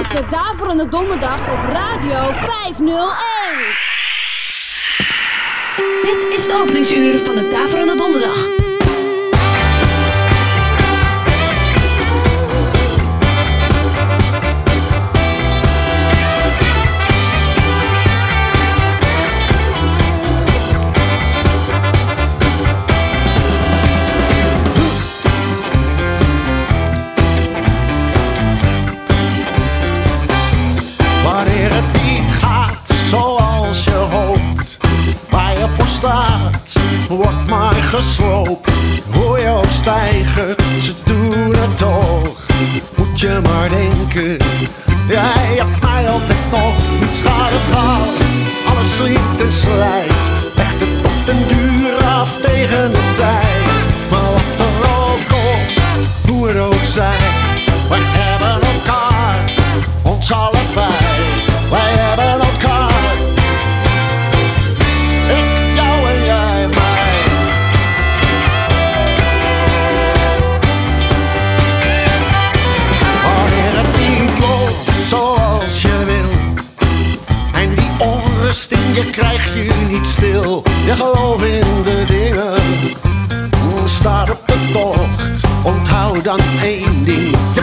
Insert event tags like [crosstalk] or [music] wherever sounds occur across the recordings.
is de Daverende Donderdag op Radio 501. Dit is de openingsuur van de Daverende Donderdag. Wordt maar gesloopt. Hoor je ook stijgen, ze doen het toch. Moet je maar denken, jij hebt mij altijd nog. Niets gaat het alles sliet en slijt. Legt het op den duur af tegen de tijd. Je krijg je niet stil. Je gelooft in de dingen. Staat op de tocht. Onthoud dan één ding. Je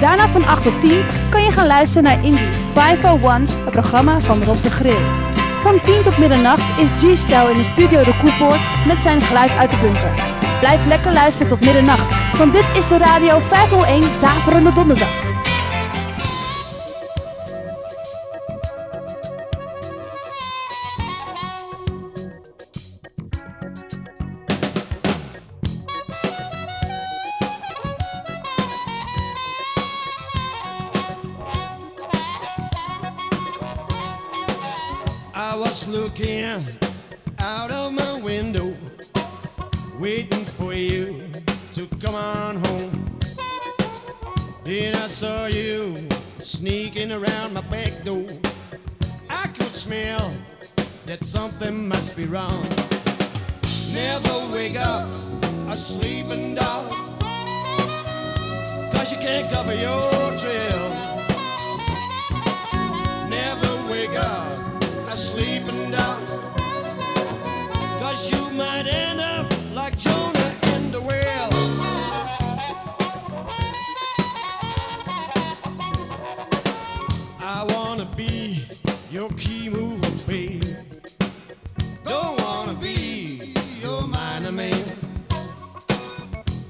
Daarna van 8 tot 10 kan je gaan luisteren naar Indie 501, het programma van Rob de Grill. Van 10 tot middernacht is G-Style in de studio De Koepoort met zijn geluid uit de bunker. Blijf lekker luisteren tot middernacht, want dit is de Radio 501 Daverende Donderdag.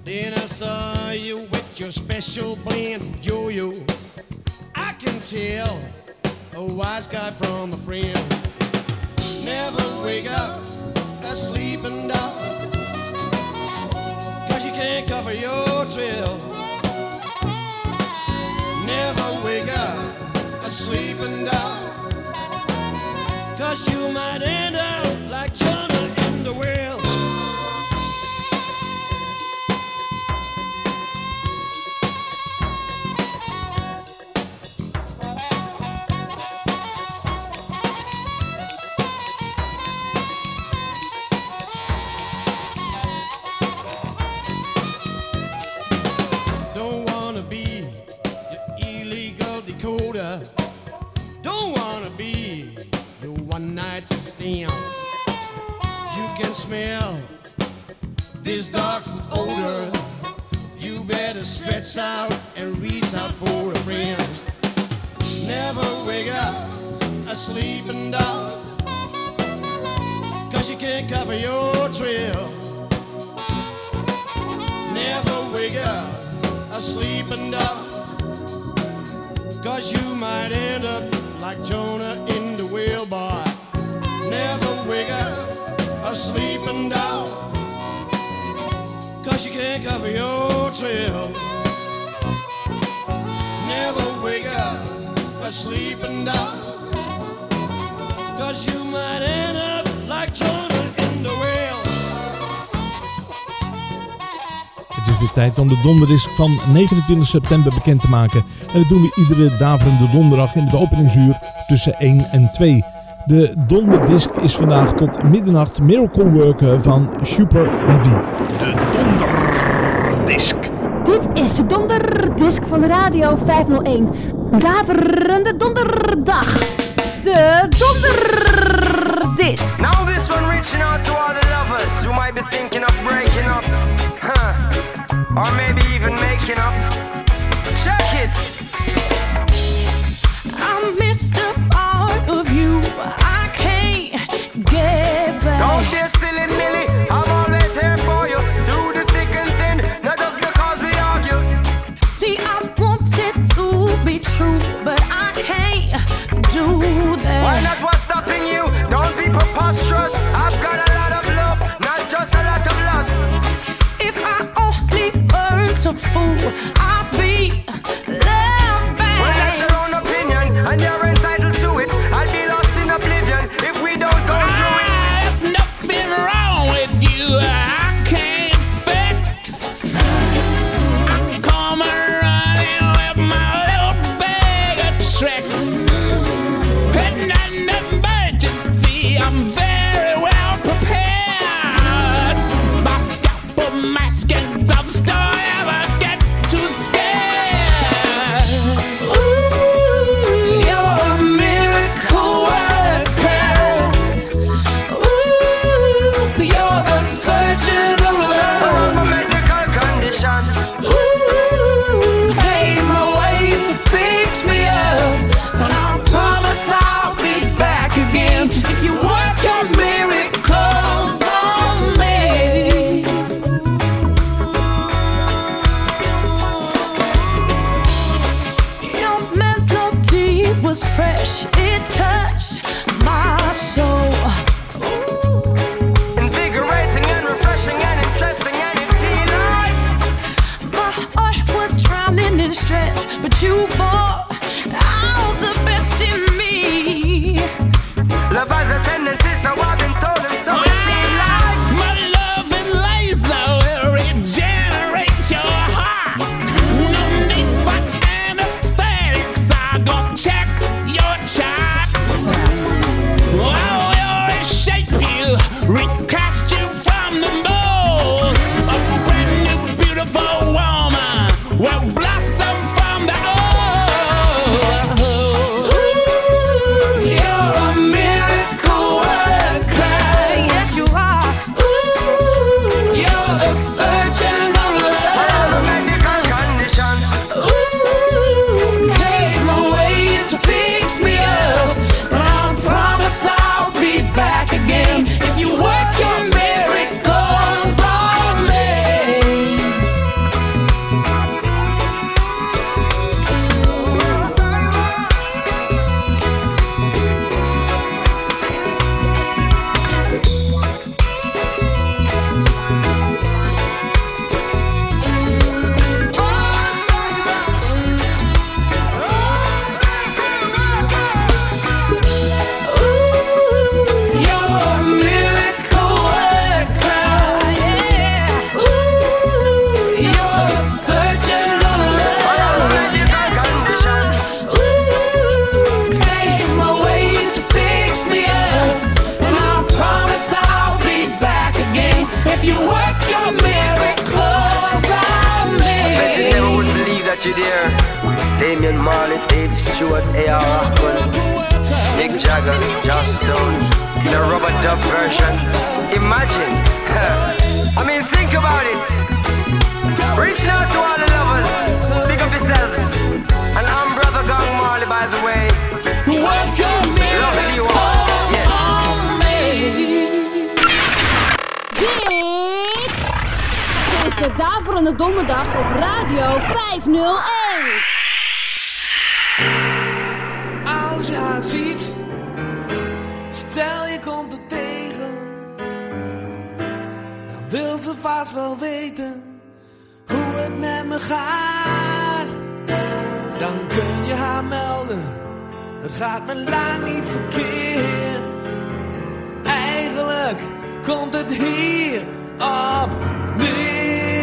Then I saw you with your special blend, yo-yo. I can tell a wise guy from a friend. Never wake up a sleeping dog. Cause you can't cover your trail. Never wake up a sleeping dog. Cause you might end up donderdisc van 29 september bekend te maken. En dat doen we iedere daverende donderdag in het openingsuur tussen 1 en 2. De donderdisc is vandaag tot middernacht Miracle Worker van Super Heavy. De donderdisc. Dit is de donderdisc van Radio 501. Daverende donderdag. De donderdisc. Now this one reaching out to all the lovers who might be thinking of breaking up. or maybe even making up. Check it. I missed a part of you. I can't get back. Don't dis- fool. fresh, it touched. Jagger, Joss Stone, in a rubber dub version. Imagine. [laughs] I mean, think about it. Reaching out to all the lovers. Pick up yourselves. And I'm Brother Gang Marley, by the way. Welcome in Love to you all. Yes. Dit is de Daverende Donderdag op Radio 501. Komt er tegen, dan wil ze vast wel weten hoe het met me gaat. Dan kun je haar melden, het gaat me lang niet verkeerd. Eigenlijk komt het hier op neer.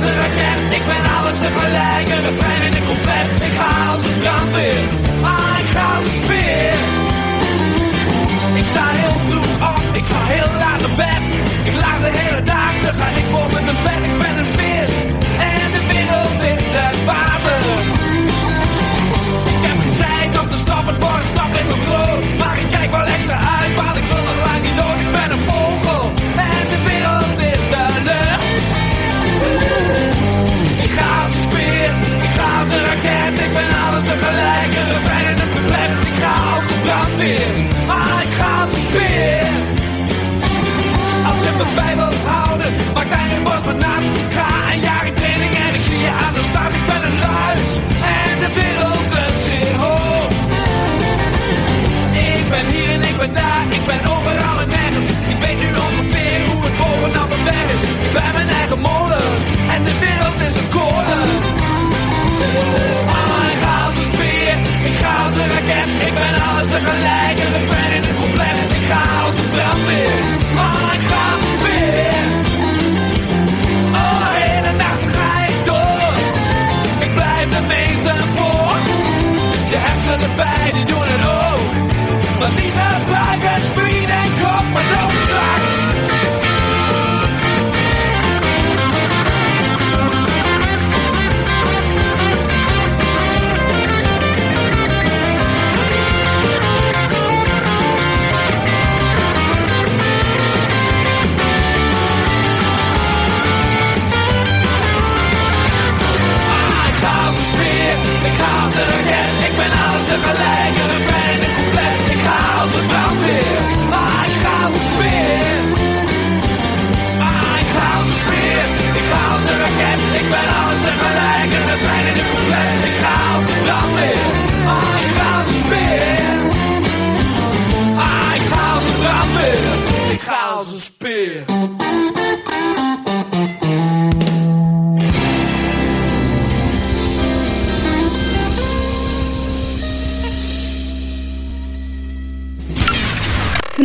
Ik ben alles tegelijk, een refrein en een compleet. Ik ga als een brandweer, maar ik ga als een speer. Ik sta heel vroeg op, ik ga heel laat naar bed. Ik laag de hele dag, er gaat niks boven mijn bed. Ik ben een brandweer, maar ik ga als je me bij wilt houden, maak mij een bos. Ik ga een jaar in training en ik zie je aan de start. Ik ben een luis en de wereld drukt zeer hoog. Ik ben hier en ik ben daar, ik ben overal en nergens. Ik weet nu ongeveer hoe het bovenop mijn berg is. Ik ben mijn eigen molen en de wereld is een kolen. Ik ben alles tegelijk en de pen in het compleet. Ik ga als een brandweer, maar ik ga een speer. Oh, hele nacht ga ik door. Ik blijf de meesten voor. Je hebt ze erbij, die doen het ook. Maar die gebruiken speed en kop, maar dan een refrein en een couplet. Ik ga als een brandweer, maar ik ga als een speer. Ah, ik ga als een speer, ik ga als een raket. Ik ben alles tegelijk, een refrein en een couplet. Ik ga als een brandweer, maar ik ga als een speer. Ah, ik ga als een brandweer, ik ga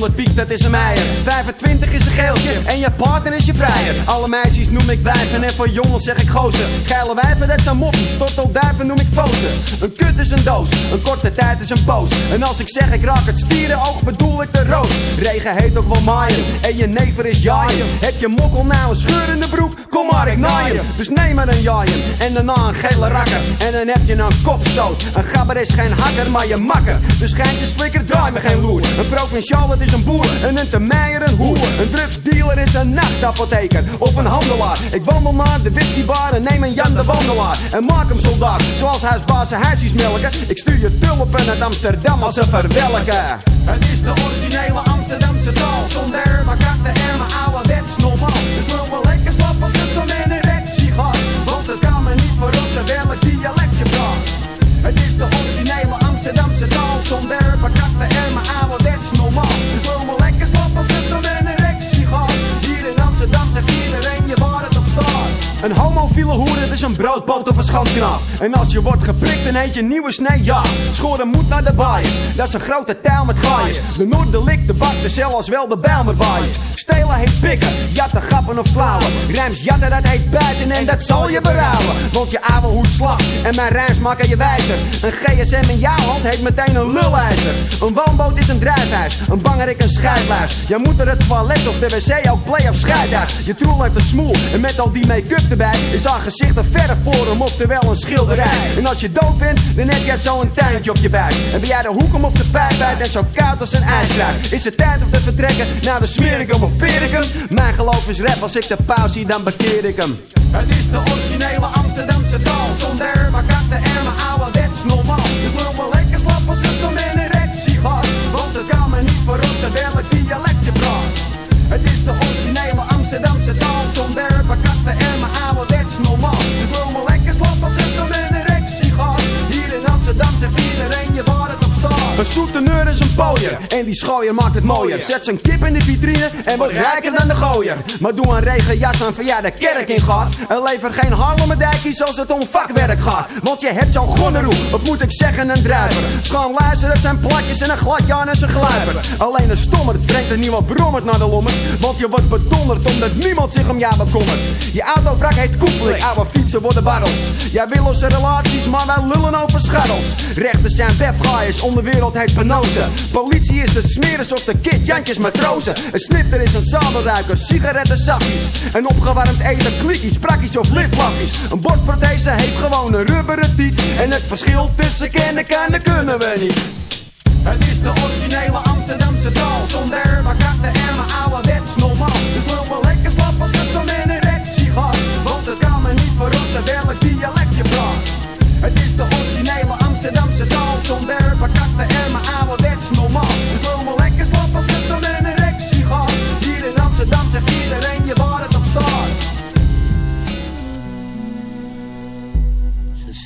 100 piek dat is een meijer 25 is een geeltje en je partner is je vrijer. Alle meisjes noem ik wijven en voor jongens zeg ik gozer. Geile wijven dat zijn moppies, tortelduiven noem ik fozen. Een kut is een doos, een korte tijd is een poos. En als ik zeg ik raak het stierenoog bedoel ik de roos. Regen heet ook wel maaien en je never is jaaien. Heb je mokkel nou een scheur in de broek, kom maar ik naaien Dus neem maar een jaaien en daarna een gele rakker. En dan heb je een kopstoot. Een gabber is geen hakker maar je makker. Dus geintje slikker draai me geen loer. Een provinciaal het is een boer En een termeijer een hoer. Een drugsdealer is een nachtapotheker Of een handelaar. Ik wandel naar de whiskybar en neem een Jan de Wandelaar En maak hem soldaat Zoals huisbaas zijn huisjes melken. Ik stuur je tulpen uit Amsterdam als ze verwelken Het is de originele Amsterdamse taal Zonder maar katten Een homofiele hoer, het is een broodpoot of een schandknaap. En als je wordt geprikt en eet je nieuwe snee, ja. Schoren moet naar de baaiers, dat is een grote taal met gaaiers. De Noorderlik, de bak, de cel als wel de Bijlmer baaiers. Stelen heet pikken, jatten, grappen of klauwen. Rijms jatten, dat heet buiten en dat zal je berouwen Want je ouwe hoed slag en mijn rijms maken je wijzer. Een gsm in jouw hand heeft meteen een lulijzer Een woonboot is een drijfhuis, een bangerik een scheidluis Jij moet er het toilet of de wc ook play of scheidhuis Je troel heeft een smoel en met al die make-up erbij Is haar gezicht een verfvorm, oftewel een schilderij. En als je dood bent, dan heb jij zo'n tuintje op je buik En ben jij de hoekom of de pijp uit en zo koud als een ijsruik Is het tijd om te vertrekken naar de Smericum of Pericum? Mijn geloof is rap, als ik de pauze zie dan bekeer ik hem. Het is de originele Amsterdamse taal Zonder maar katten en mijn ouderwets normaal Dus loop maar lekker slap als het om een erectie gaat. Want het kan me niet voorop terwijl ik dialect je praat. Het is de originele Amsterdamse taal Zonder Een souteneur is een pooier en die schooier maakt het mooier. Zet zijn kip in de vitrine en wordt rijker dan de gooier. Maar doe een regenjas aan van ja de kerk in gaat. En lever geen harlemendijkies als het om vakwerk gaat. Want je hebt zo'n gonneroe, wat moet ik zeggen, een druiver. Schoon luisteren, dat zijn platjes en een gladje aan en zijn gluiper. Alleen een stommer brengt er niemand brommerd naar de lommer. Want je wordt bedonderd omdat niemand zich om jou bekommert. Je autovrak heet koepeling, oude fietsen worden barrels. Jij wil onze relaties, maar wij lullen over scharrels. Rechters zijn befgaaiers, onderwereld heet penose. Politie is de smeres of de kid, Jantjes matrozen. Een snifter is een zadelruiker, sigaretten zakjes. Een opgewarmd eten, klikkies, prakkies of liplaffies. Een borstprothese heeft gewoon een rubberen tiet. En het verschil tussen kennen kan, kunnen we niet. Het is de originele Amsterdamse taal Zonder bakatte en mijn ouderwets normaal Dus loop wel lekker slap als het een erectie gaat Want het kan me niet verrotten welk dialect je praat Het is de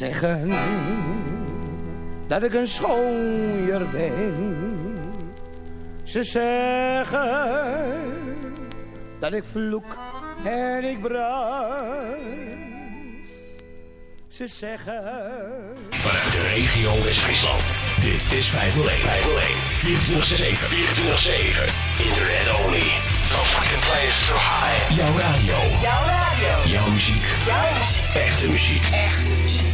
zeggen dat ik een schooier ben. Ze zeggen dat ik vloek en ik brand. Ze zeggen... Vanuit de regio West-Friesland. Dit is 501. 501. 24-7. 24-7. Internet only. No fucking place so high. Jouw radio. Jouw radio. Jouw muziek. Jouw muziek. Echte muziek. Echte muziek.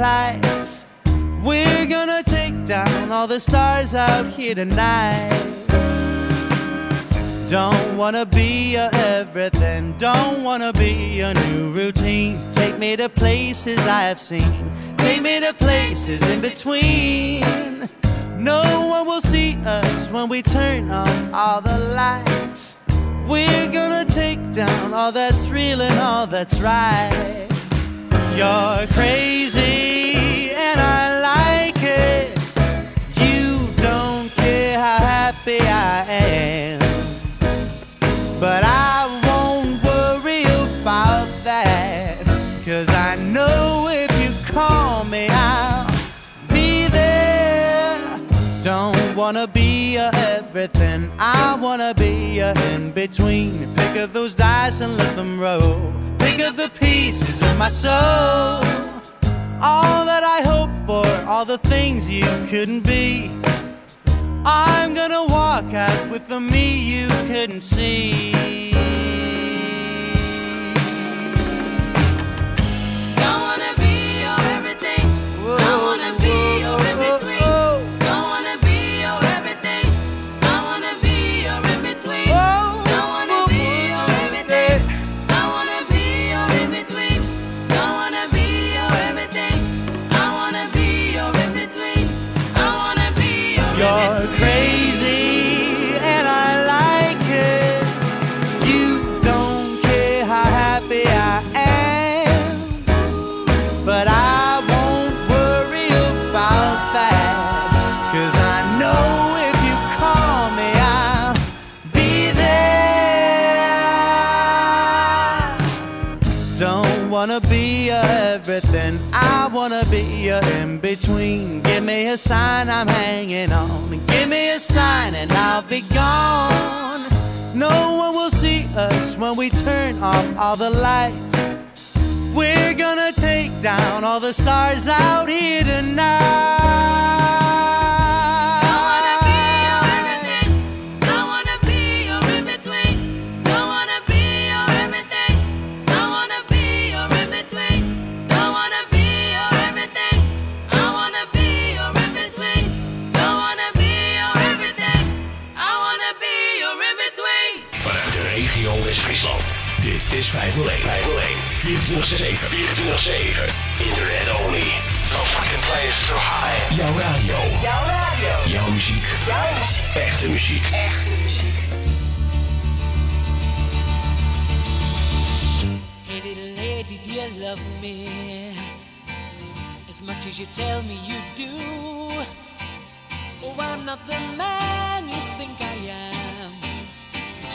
Lights. We're gonna take down all the stars out here tonight. Don't wanna be your everything. Don't wanna be a new routine. Take me to places I have seen. Take me to places in between. No one will see us when we turn on all the lights. We're gonna take down all that's real and all that's right. You're crazy But I won't worry about that. Cause I know if you call me, I'll be there. Don't wanna be a everything. I wanna be a in between. Pick up those dice and let them roll. Pick up the pieces of my soul. All that I hope for, all the things you couldn't be. I'm gonna walk out with the me you couldn't see.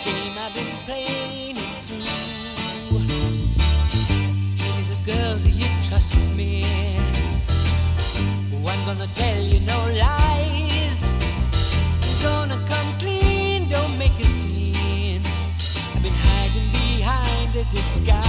game I've been playing is through. Hey, little girl, do you trust me? Oh, I'm gonna tell you no lies. I'm gonna come clean, don't make a scene. I've been hiding behind a disguise.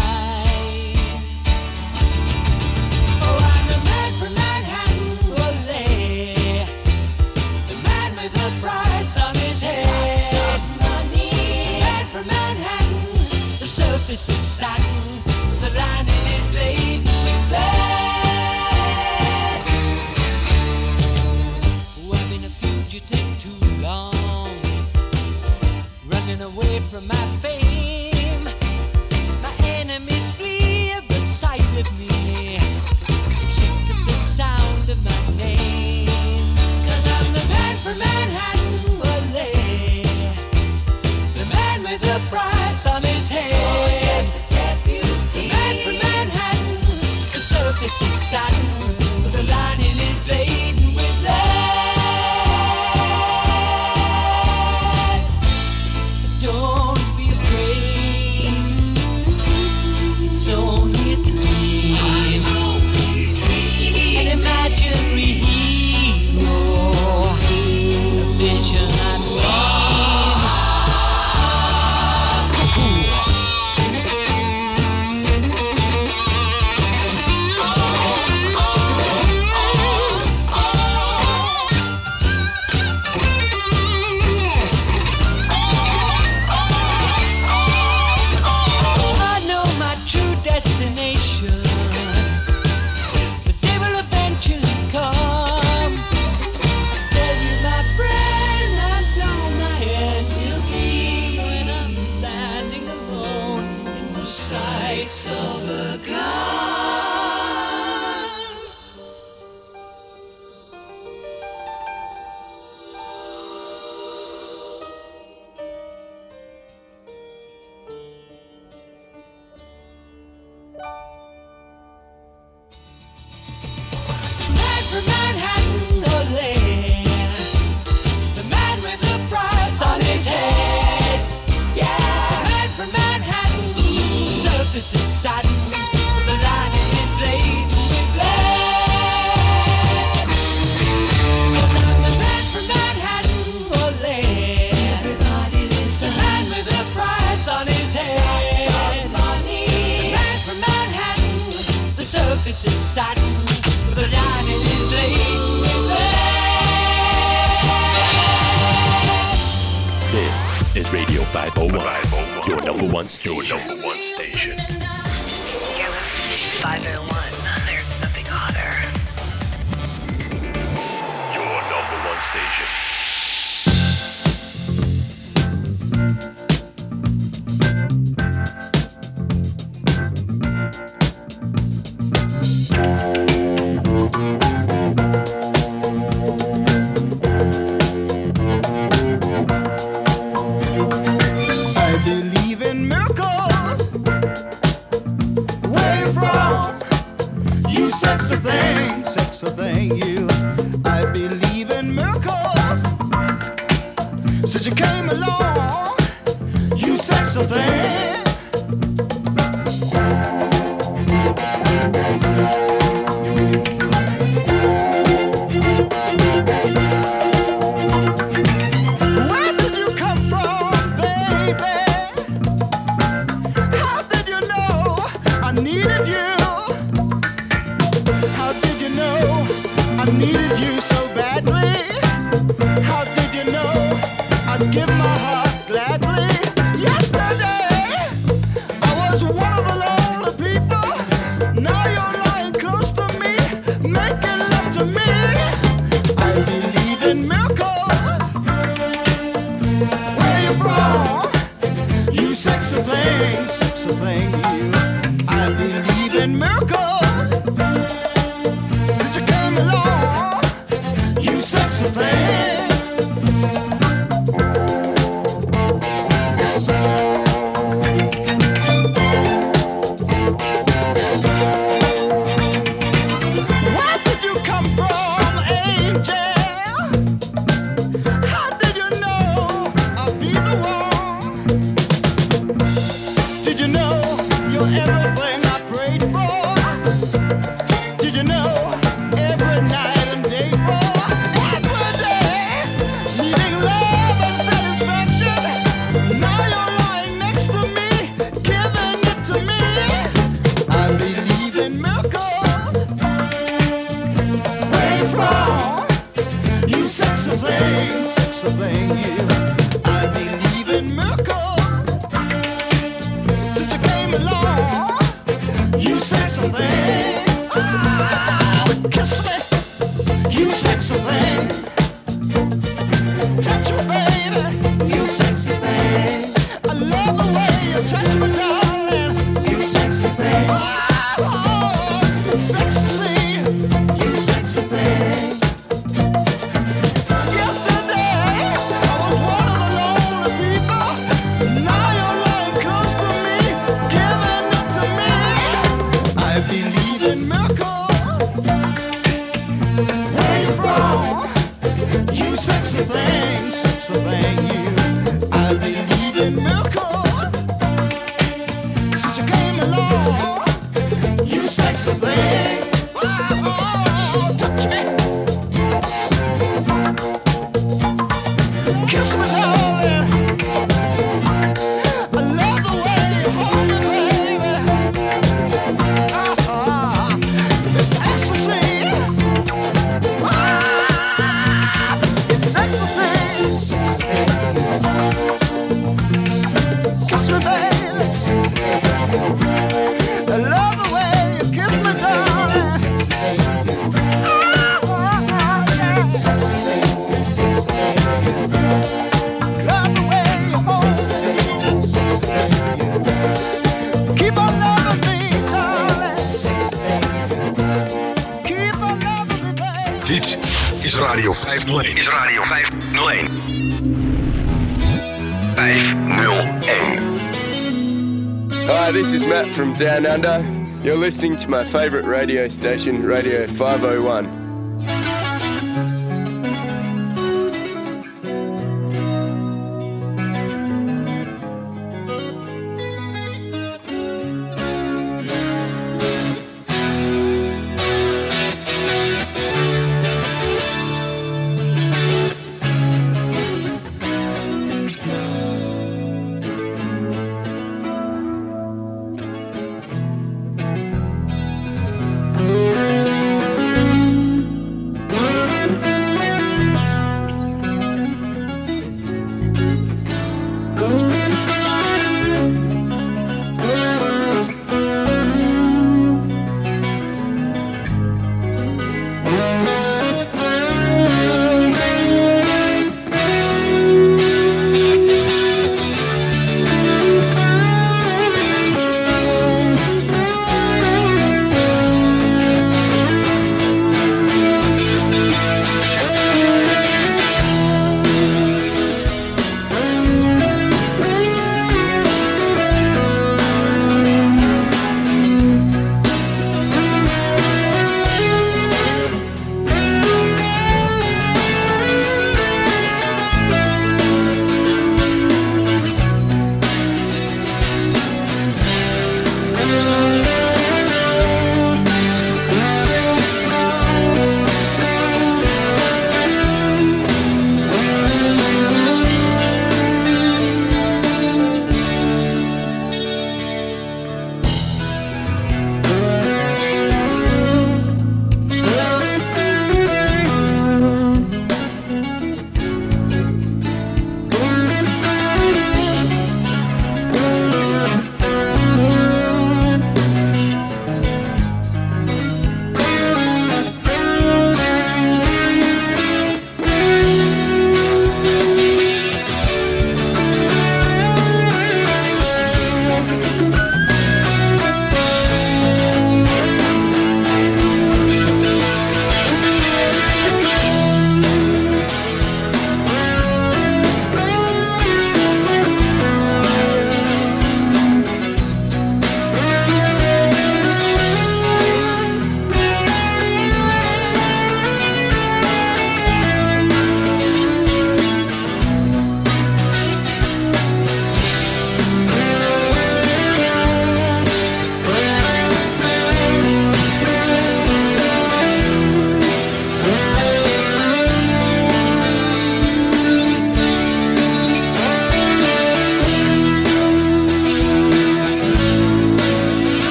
Sexy thing. kiss me. down under. You're listening to my favourite radio station, Radio 501.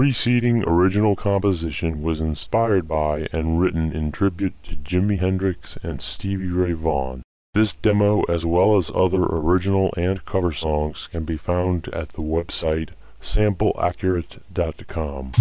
Preceding original composition was inspired by and written in tribute to Jimi Hendrix and Stevie Ray Vaughan. This demo, as well as other original and cover songs, can be found at the website sampleaccurate.com.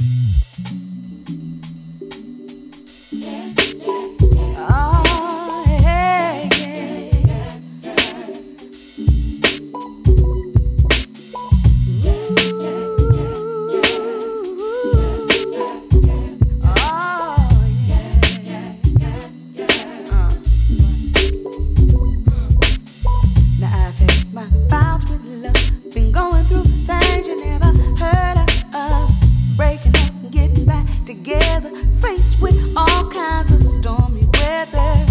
together, faced with all kinds of stormy weather.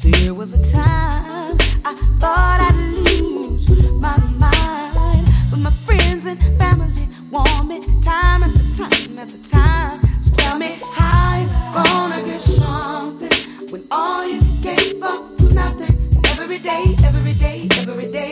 There was a time I thought I'd lose my mind, but my friends and family warned me time after time after time. So tell me how you gonna get something when all you gave up was nothing. Every day, every day, every day,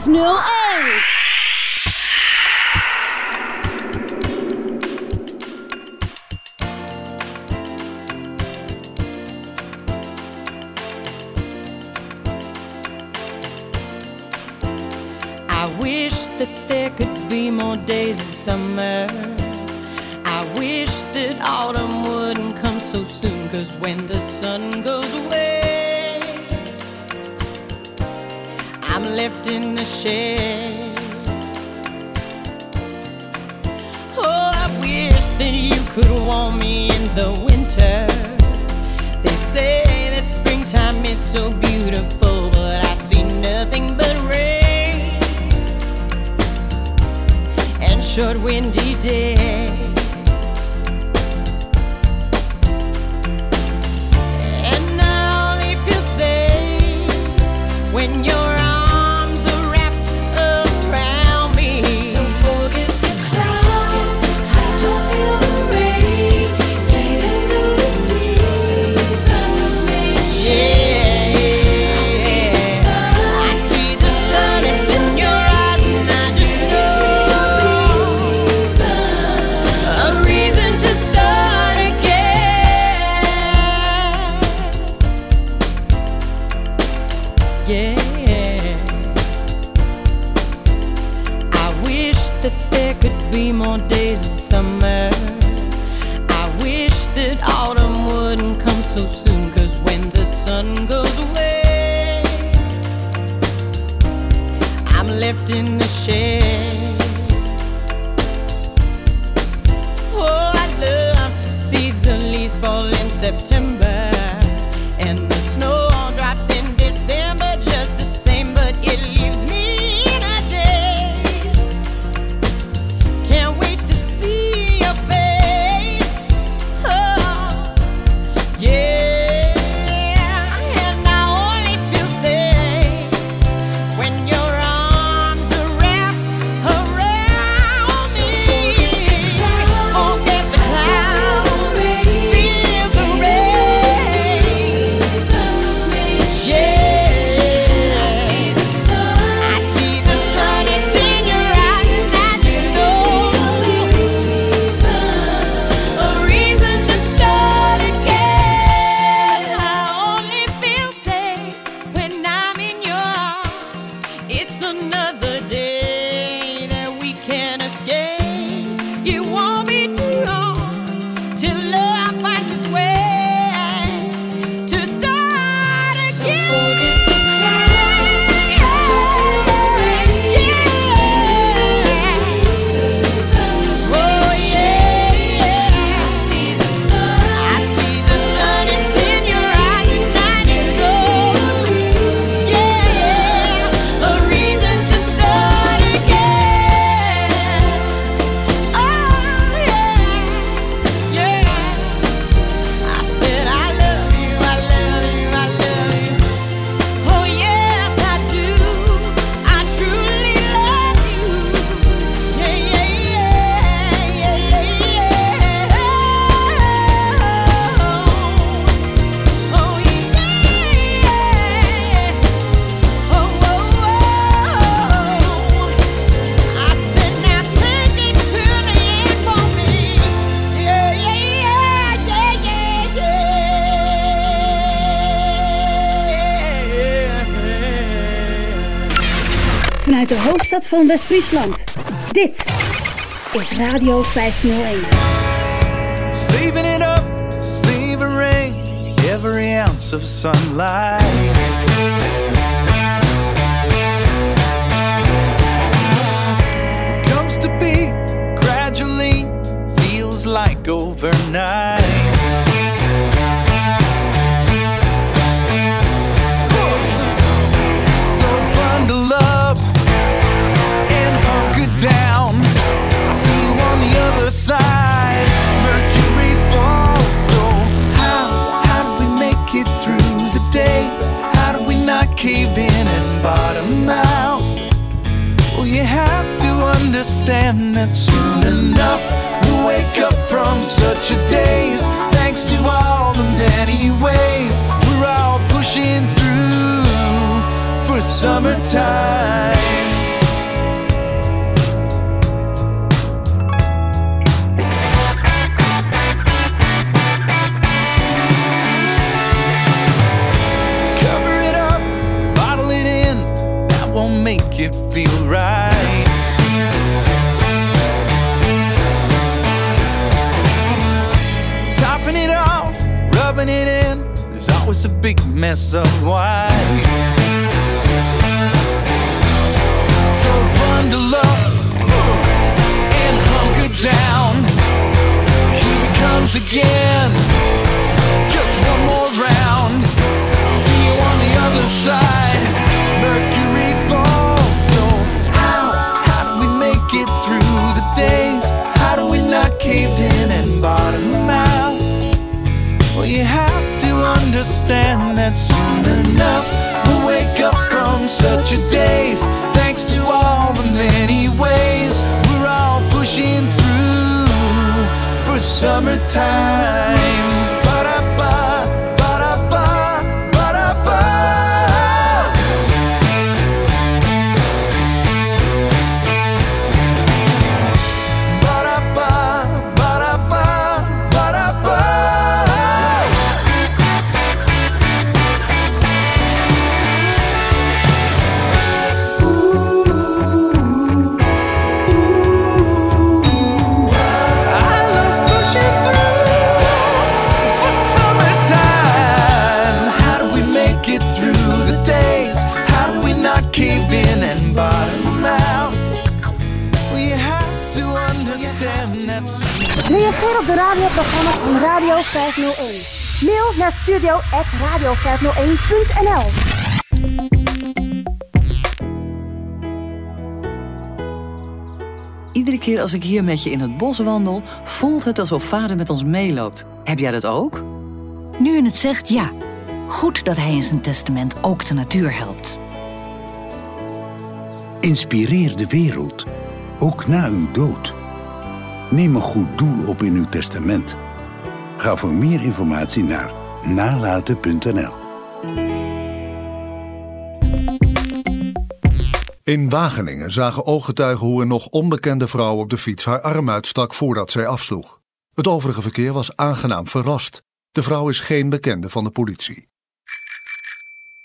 501 van West-Friesland. Dit is Radio 501. Saving it up, savoring every ounce of sunlight. Comes to be gradually, feels like overnight. understand that soon enough we'll wake up from such a daze. Thanks to all the many ways we're all pushing through for summertime. make it feel right. Rubbing it in, there's always a big mess of white. So bundle up and hunker down. Here it comes again. Just one more round. See you on the other side. Mercury falls. So how how do we make it through the days? How do we not cave in and? Well, you have to understand that soon enough we'll wake up from such a daze. Thanks to all the many ways we're all pushing through for summertime. Reageer op de radioprogramma's van Radio 501. Mail naar studio.radio501.nl Iedere keer als ik hier met je in het bos wandel, voelt het alsof vader met ons meeloopt. Heb jij dat ook? Nu je het zegt, ja. Goed dat hij in zijn testament ook de natuur helpt. Inspireer de wereld, ook na uw dood. Neem een goed doel op in uw testament. Ga voor meer informatie naar nalaten.nl. In Wageningen zagen ooggetuigen hoe een nog onbekende vrouw op de fiets haar arm uitstak voordat zij afsloeg. Het overige verkeer was aangenaam verrast. De vrouw is geen bekende van de politie.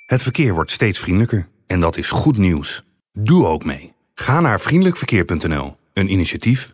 Het verkeer wordt steeds vriendelijker en dat is goed nieuws. Doe ook mee. Ga naar vriendelijkverkeer.nl, een initiatief